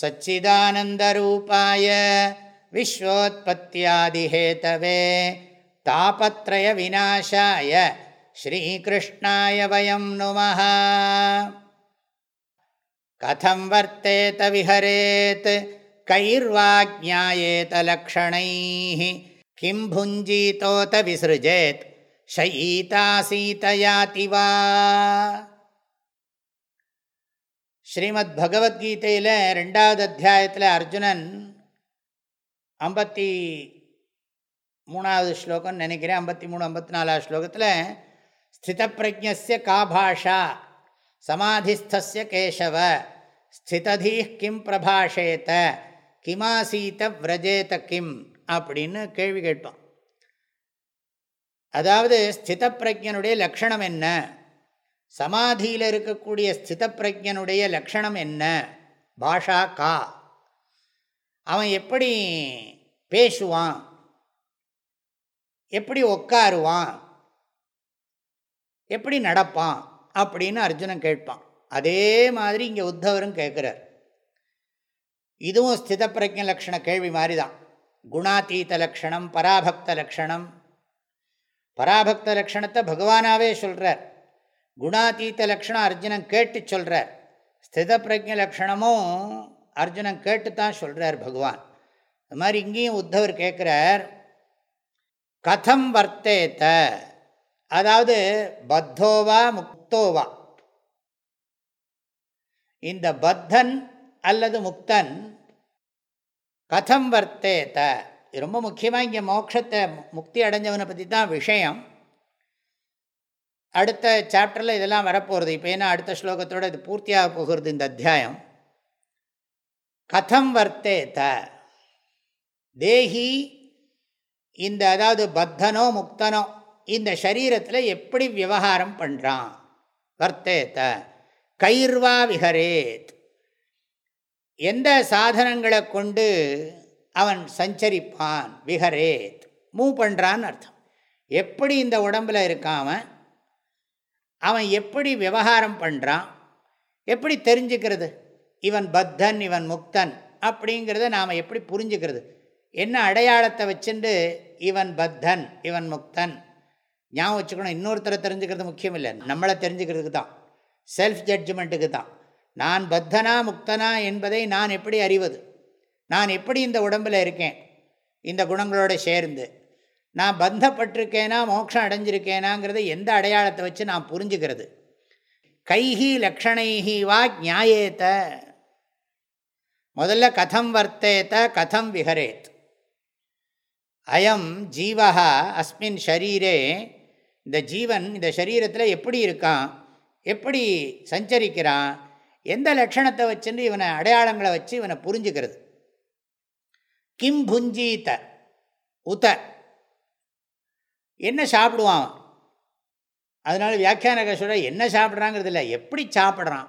सच्चिदानन्दरूपाय विश्वोत्पत्त्यादिहेतवे तापत्रयविनाशाय श्रीकृष्णाय वयं नुमः कथं वर्तेत विहरेत् कैर्वाज्ञायेत लक्षणैः किं भुञ्जीतोत विसृजेत् शयीतासीतयाति वा ஸ்ரீமத் பகவத்கீதையில் ரெண்டாவது அத்தியாயத்தில் அர்ஜுனன் ஐம்பத்தி மூணாவது ஸ்லோகம் நினைக்கிறேன். ஐம்பத்தி மூணு ஐம்பத்தி நாலாவது ஸ்லோகத்தில் ஸ்திதப்பிரஜஸ்ய கா பாஷா சமாதிஸ்திய கேசவ ஸ்திததீ கிம் பிரபாஷேத்த கிமாசீத விரஜேத கிம் அப்படின்னு கேள்வி கேட்பான் அதாவது ஸ்தித பிரஜனுடைய லக்ஷணம் என்ன? சமாதியில் இருக்கக்கூடிய ஸ்தித பிரஜனுடைய லக்ஷணம் என்ன? பாஷா கா. அவன் எப்படி பேசுவான்? எப்படி உட்காருவான் எப்படி நடப்பான்? அப்படின்னு அர்ஜுனன் கேட்பான். அதே மாதிரி இங்கே உத்தவரும் கேட்குறார். இதுவும் ஸ்தித பிரஜ லக்ஷண கேள்வி மாதிரி தான் குணாதீத லக்ஷணம் பராபக்த லக்ஷணம் பராபக்த லக்ஷணத்தை பகவானாவே சொல்கிறார் குணாதீத்த லக்ஷணம் அர்ஜுனன் கேட்டு சொல்கிறார் ஸ்தித பிரஜ லக்ஷணமும் அர்ஜுனன் கேட்டு தான் சொல்கிறார் பகவான். அது மாதிரி இங்கேயும் உத்தவர் கேட்குறார் கதம் வர்த்தேத்த அதாவது பத்தோவா முக்தோவா. இந்த பத்தன் அல்லது முக்தன் கதம் வர்த்தேத்த ரொம்ப முக்கியமாக இங்கே மோட்சத்தை முக்தி அடைஞ்சவனை பற்றி தான் விஷயம். அடுத்த சாப்டரில் இதெல்லாம் வரப்போகிறது இப்போ ஏன்னா அடுத்த ஸ்லோகத்தோடு இது பூர்த்தியாக போகிறது இந்த அத்தியாயம். கதம் வர்த்தேத்த தேஹி இந்த அதாவது பத்தனோ முக்தனோ இந்த சரீரத்தில் எப்படி விவகாரம் பண்ணுறான் வர்த்தேத்த கைர்வா விஹரேத். எந்த சாதனங்களை கொண்டு அவன் சஞ்சரிப்பான்? விஹரேத். மூவ் பண்ணுறான்னு அர்த்தம். எப்படி இந்த உடம்பில் இருக்காமன் அவன் எப்படி விவகாரம் பண்ணுறான் எப்படி தெரிஞ்சுக்கிறது? இவன் பத்தன் இவன் முக்தன் அப்படிங்கிறத நாம் எப்படி புரிஞ்சுக்கிறது? என்ன அடையாளத்தை வச்சுட்டு இவன் பத்தன் இவன் முக்தன்? ஞாபகம் வச்சுக்கணும் இன்னொருத்தரை தெரிஞ்சுக்கிறது முக்கியம் இல்லை நம்மளை தெரிஞ்சுக்கிறதுக்கு தான். செல்ஃப் ஜட்ஜ்மெண்ட்டுக்கு தான். நான் பத்தனா முக்தனா என்பதை நான் எப்படி அறிவது? நான் எப்படி இந்த உடம்பில் இருக்கேன்? இந்த குணங்களோடு சேர்ந்து. நான் பந்தப்பட்டிருக்கேனா மோட்சம் அடைஞ்சிருக்கேனாங்கிறத எந்த அடையாளத்தை வச்சு நான் புரிஞ்சுக்கிறது? கைஹி லக்ஷணைஹி வா நியாயேத்த முதல்ல கதம் வர்த்தேத்த கதம் விஹரேத். அயம் ஜீவா அஸ்மின் ஷரீரே. இந்த ஜீவன் இந்த சரீரத்தில் எப்படி இருக்கான்? எப்படி சஞ்சரிக்கிறான்? எந்த லட்சணத்தை வச்சுன்னு இவனை அடையாளங்களை வச்சு இவனை புரிஞ்சுக்கிறது? கிம் புஞ்சீத்த உத. என்ன சாப்பிடுவான்? அதனால வியாக்கியான சொல்ற என்ன சாப்பிட்றாங்கிறது இல்லை எப்படி சாப்பிட்றான்?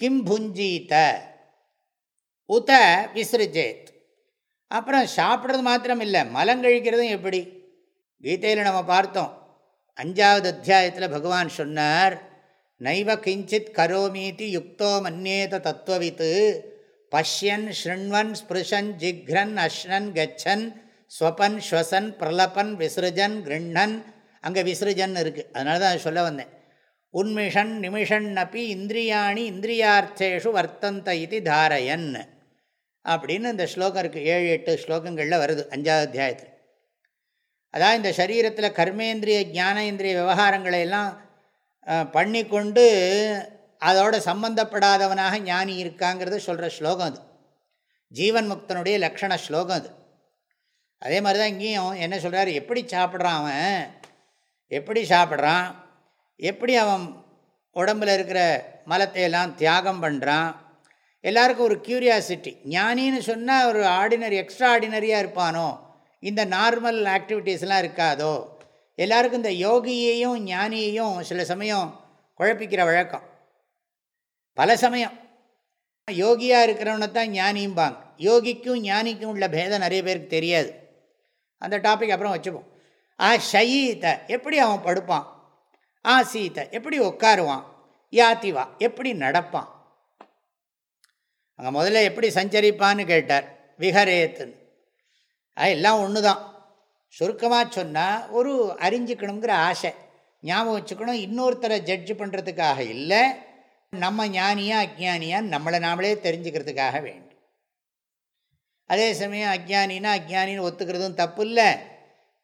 கிம் புஞ்சீத்த உத விசிறிஜேத் அப்புறம் சாப்பிட்றது மாத்திரம் இல்லை மலங்கழிக்கிறதும் எப்படி? கீதையில் நம்ம பார்த்தோம். அஞ்சாவது அத்தியாயத்தில் பகவான் சொன்னார் நைவ கிஞ்சித் கரோமீதி யுக்தோ மன்னேத தத்துவவித்து பஷ்யன் ஸ்ருண்வன் ஸ்பிருஷன் ஜிக்ரன் அஷ்ணன் கச்சன் ஸ்வபன் ஸ்வசன் பிரலபன் விசிருஜன் கிருண்ணன் அங்கே விசிருஜன் இருக்குது அதனால தான் சொல்ல வந்தேன். உன்மிஷன் நிமிஷன் அப்பி இந்திரியாணி இந்திரியார்த்தேஷு வர்த்தந்த இது தாரயன். அப்படின்னு இந்த ஸ்லோகம் இருக்குது ஏழு எட்டு ஸ்லோகங்களில் வருது அஞ்சாவது அத்தியாயத்தில். அதான் இந்த சரீரத்தில் கர்மேந்திரிய ஜானேந்திரிய விவகாரங்களை எல்லாம் பண்ணி கொண்டு அதோட சம்பந்தப்படாதவனாக ஞானி இருக்காங்கிறத சொல்கிற ஸ்லோகம் அது. ஜீவன் முக்தனுடைய லக்ஷண ஸ்லோகம் அது. அதே மாதிரி தான் இங்கேயும் என்ன சொல்கிறார் எப்படி சாப்பிட்றான் அவன்? எப்படி சாப்பிட்றான்? எப்படி அவன் உடம்பில் இருக்கிற மலத்தையெல்லாம் தியாகம் பண்ணுறான் எல்லாருக்கும் ஒரு க்யூரியாசிட்டி ஞானின்னு சொன்னால் ஒரு ஆர்டினரி எக்ஸ்ட்ரா ஆர்டினரியாக இருப்பானோ? இந்த நார்மல் ஆக்டிவிட்டீஸ்லாம் இருக்காதோ? எல்லாருக்கும் இந்த யோகியையும் ஞானியையும் சில சமயம் குழப்பிக்கிற வழக்கம். பல சமயம். யோகியாக இருக்கிறவனை தான் ஞானியும்பாங்க. யோகிக்கும் ஞானிக்கும் உள்ள பேதம் நிறைய பேருக்கு தெரியாது. அந்த டாபிக் அப்புறம் வச்சுப்போம். ஆ ஷயீத எப்படி அவன் படுப்பான்? ஆ சீத எப்படி உட்காருவான்? யாத்திவா எப்படி நடப்பான்? அங்கே முதல்ல எப்படி சஞ்சரிப்பான்னு கேட்டார். விஹரேத்துன்னு. அது எல்லாம் ஒன்று தான் சுருக்கமாக சொன்னால் ஒரு அறிஞ்சிக்கணுங்கிற ஆசை. ஞாபகம் வச்சுக்கணும் இன்னொருத்தரை ஜட்ஜ் பண்ணுறதுக்காக இல்லை நம்ம ஞானியா அஜானியான்னு நம்மளை நாமளே தெரிஞ்சுக்கிறதுக்காக வேண்டும் அதே சமயம் அஜ்ஞானினா அஜ்ஞானின்னு ஒத்துக்கிறதும் தப்பு இல்லை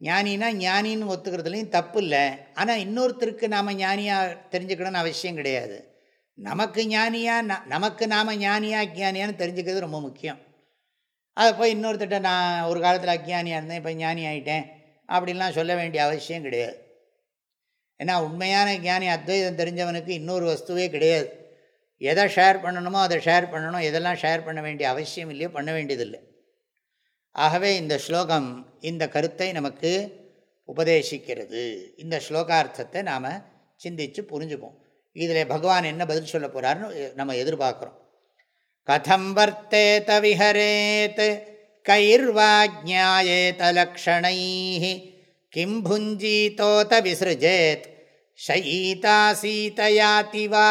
ஞானினா ஞானின்னு ஒத்துக்கிறதுலையும் தப்பு இல்லை ஆனால் இன்னொருத்தருக்கு நாம் ஞானியாக தெரிஞ்சுக்கணும்னு அவசியம் கிடையாது. நமக்கு ஞானியாக ந நமக்கு நாம் ஞானியா அஜ்ஞானியான்னு தெரிஞ்சுக்கிறது ரொம்ப முக்கியம். அதை போய் இன்னொருத்தட்ட நான் ஒரு காலத்தில் அஜ்ஞானியாக இருந்தேன் இப்போ ஞானி ஆகிட்டேன் அப்படின்லாம் சொல்ல வேண்டிய அவசியம் கிடையாது. ஏன்னா உண்மையான ஞானி அத்வைதம் தெரிஞ்சவனுக்கு இன்னொரு வஸ்துவே கிடையாது. எதை ஷேர் பண்ணணுமோ அதை ஷேர் பண்ணணும். எதெல்லாம் ஷேர் பண்ண வேண்டிய அவசியம் இல்லையோ பண்ண வேண்டியதில்லை. ஆகவே இந்த ஸ்லோகம் இந்த கருத்தை நமக்கு உபதேசிக்கிறது. இந்த ஸ்லோகார்த்தத்தை நாம் சிந்தித்து புரிஞ்சுப்போம். இதில் பகவான் என்ன பதில் சொல்ல போகிறாருன்னு நம்ம எதிர்பார்க்குறோம். கதம் வர்த்தேத விஹரேத் கைர்வாஜ்ஞாயேத லக்ஷணை கிம் புஞ்சீதோத விசிருஜேத் ஷயீதா சீதயாதி வா